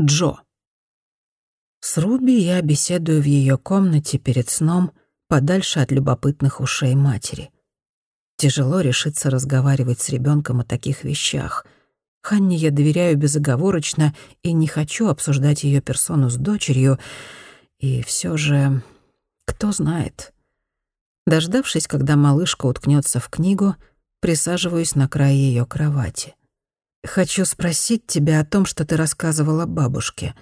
Джо. С Руби я беседую в ее комнате перед сном, подальше от любопытных ушей матери. Тяжело решиться разговаривать с ребенком о таких вещах. Ханне я доверяю безоговорочно и не хочу обсуждать ее персону с дочерью. И все же, кто знает. Дождавшись, когда малышка уткнется в книгу, присаживаюсь на край ее кровати. «Хочу спросить тебя о том, что ты рассказывала бабушке.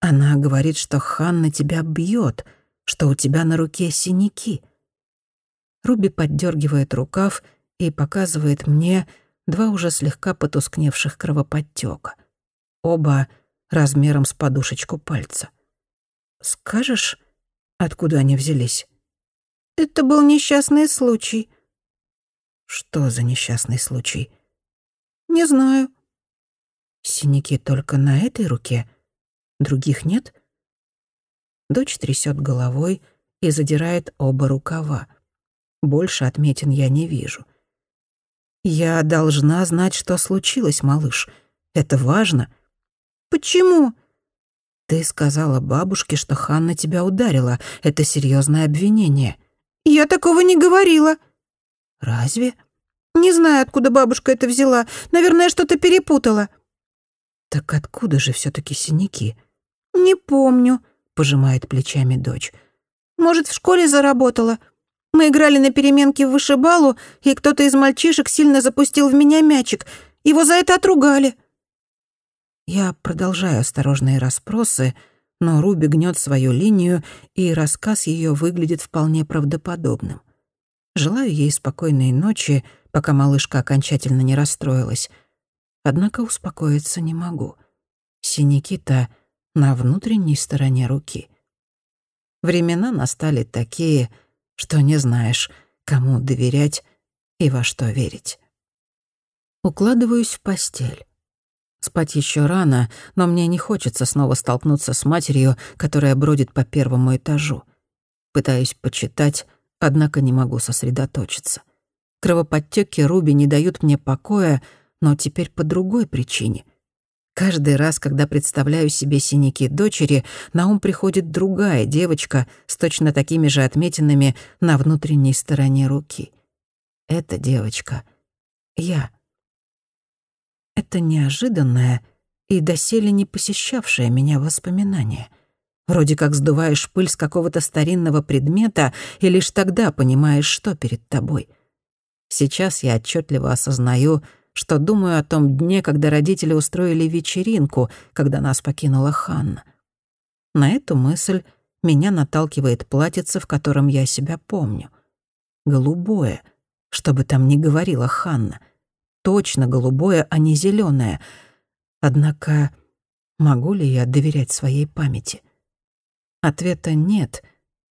Она говорит, что Ханна тебя бьет, что у тебя на руке синяки». Руби поддергивает рукав и показывает мне два уже слегка потускневших кровоподтека. Оба размером с подушечку пальца. «Скажешь, откуда они взялись?» «Это был несчастный случай». «Что за несчастный случай?» «Не знаю». «Синяки только на этой руке? Других нет?» Дочь трясет головой и задирает оба рукава. Больше отметин я не вижу. «Я должна знать, что случилось, малыш. Это важно». «Почему?» «Ты сказала бабушке, что Ханна тебя ударила. Это серьезное обвинение». «Я такого не говорила». «Разве?» «Не знаю, откуда бабушка это взяла. Наверное, что-то перепутала». «Так откуда же все таки синяки?» «Не помню», — пожимает плечами дочь. «Может, в школе заработала. Мы играли на переменке в вышибалу, и кто-то из мальчишек сильно запустил в меня мячик. Его за это отругали». Я продолжаю осторожные расспросы, но Руби гнет свою линию, и рассказ ее выглядит вполне правдоподобным. Желаю ей спокойной ночи, пока малышка окончательно не расстроилась. Однако успокоиться не могу. Синяки-то на внутренней стороне руки. Времена настали такие, что не знаешь, кому доверять и во что верить. Укладываюсь в постель. Спать еще рано, но мне не хочется снова столкнуться с матерью, которая бродит по первому этажу. Пытаюсь почитать, однако не могу сосредоточиться. Кровоподтёки Руби не дают мне покоя, но теперь по другой причине. Каждый раз, когда представляю себе синяки дочери, на ум приходит другая девочка с точно такими же отметинами на внутренней стороне руки. Эта девочка — я. Это неожиданное и доселе не посещавшее меня воспоминание. Вроде как сдуваешь пыль с какого-то старинного предмета и лишь тогда понимаешь, что перед тобой. Сейчас я отчетливо осознаю, что думаю о том дне, когда родители устроили вечеринку, когда нас покинула Ханна. На эту мысль меня наталкивает платьице, в котором я себя помню. Голубое, что бы там ни говорила Ханна. Точно голубое, а не зеленое. Однако могу ли я доверять своей памяти? Ответа нет,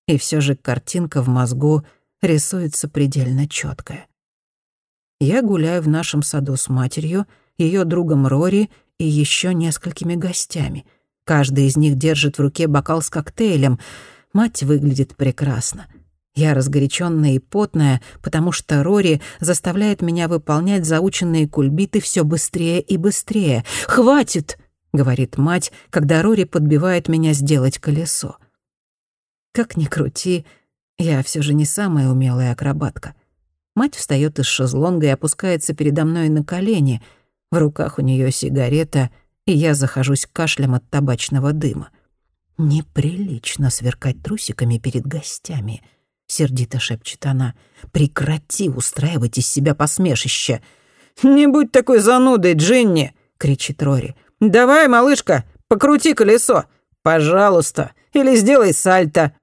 и все же картинка в мозгу рисуется предельно четкая. Я гуляю в нашем саду с матерью, ее другом Рори и еще несколькими гостями. Каждый из них держит в руке бокал с коктейлем. Мать выглядит прекрасно. Я разгоряченная и потная, потому что Рори заставляет меня выполнять заученные кульбиты все быстрее и быстрее. «Хватит!» — говорит мать, когда Рори подбивает меня сделать колесо. Как ни крути, я все же не самая умелая акробатка. Мать встает из шезлонга и опускается передо мной на колени. В руках у нее сигарета, и я захожусь кашлем от табачного дыма. «Неприлично сверкать трусиками перед гостями», — сердито шепчет она. «Прекрати устраивать из себя посмешище!» «Не будь такой занудой, Джинни!» — кричит Рори. «Давай, малышка, покрути колесо! Пожалуйста! Или сделай сальто!»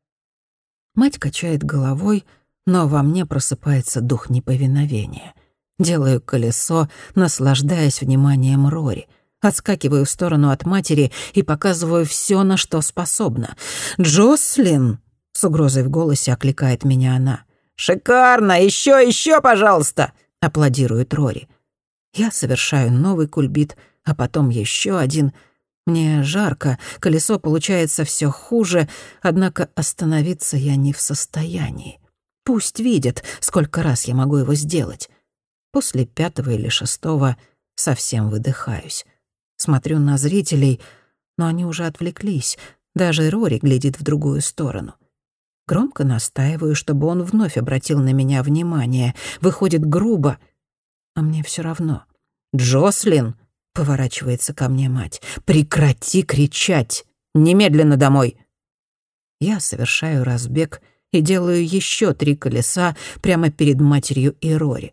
Мать качает головой, — но во мне просыпается дух неповиновения. Делаю колесо, наслаждаясь вниманием Рори. Отскакиваю в сторону от матери и показываю все, на что способна. «Джослин!» — с угрозой в голосе окликает меня она. «Шикарно! Еще, еще, пожалуйста!» — аплодирует Рори. Я совершаю новый кульбит, а потом еще один. Мне жарко, колесо получается все хуже, однако остановиться я не в состоянии. Пусть видят, сколько раз я могу его сделать. После пятого или шестого совсем выдыхаюсь. Смотрю на зрителей, но они уже отвлеклись. Даже Рори глядит в другую сторону. Громко настаиваю, чтобы он вновь обратил на меня внимание. Выходит грубо, а мне все равно. «Джослин!» — поворачивается ко мне мать. «Прекрати кричать! Немедленно домой!» Я совершаю разбег и делаю еще три колеса прямо перед матерью и Рори.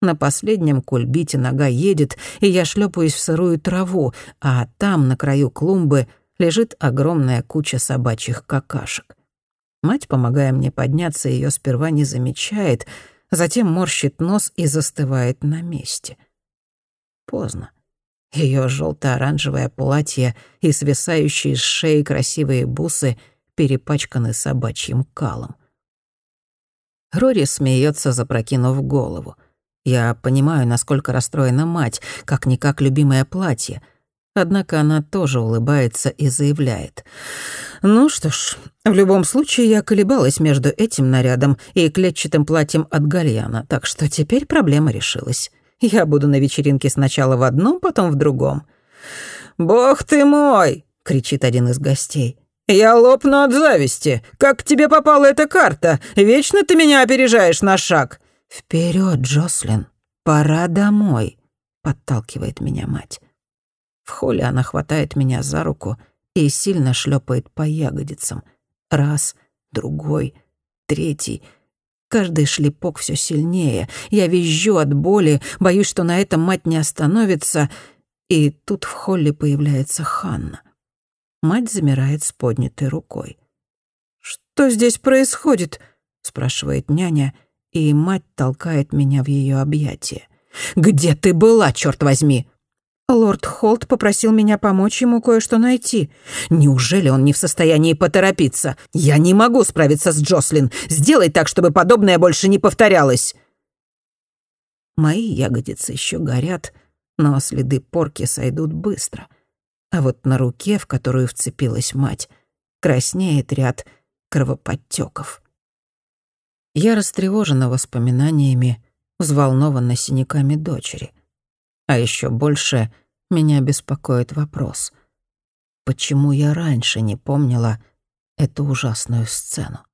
На последнем кульбите нога едет, и я шлепаюсь в сырую траву, а там, на краю клумбы, лежит огромная куча собачьих какашек. Мать, помогая мне подняться, ее сперва не замечает, затем морщит нос и застывает на месте. Поздно. Ее желто-оранжевое платье и свисающие с шеи красивые бусы перепачканы собачьим калом. Рори смеется, запрокинув голову. Я понимаю, насколько расстроена мать, как-никак любимое платье. Однако она тоже улыбается и заявляет. «Ну что ж, в любом случае я колебалась между этим нарядом и клетчатым платьем от Гальяна, так что теперь проблема решилась. Я буду на вечеринке сначала в одном, потом в другом». «Бог ты мой!» — кричит один из гостей. «Я лопну от зависти. Как к тебе попала эта карта? Вечно ты меня опережаешь на шаг». «Вперед, Джослин, пора домой», — подталкивает меня мать. В холле она хватает меня за руку и сильно шлепает по ягодицам. Раз, другой, третий. Каждый шлепок все сильнее. Я визжу от боли, боюсь, что на этом мать не остановится. И тут в холле появляется Ханна. Мать замирает с поднятой рукой. «Что здесь происходит?» — спрашивает няня — и мать толкает меня в ее объятия. «Где ты была, черт возьми?» Лорд Холт попросил меня помочь ему кое-что найти. Неужели он не в состоянии поторопиться? Я не могу справиться с Джослин. Сделай так, чтобы подобное больше не повторялось. Мои ягодицы еще горят, но следы порки сойдут быстро. А вот на руке, в которую вцепилась мать, краснеет ряд кровоподтеков. Я растревожена воспоминаниями, взволнована синяками дочери. А еще больше меня беспокоит вопрос. Почему я раньше не помнила эту ужасную сцену?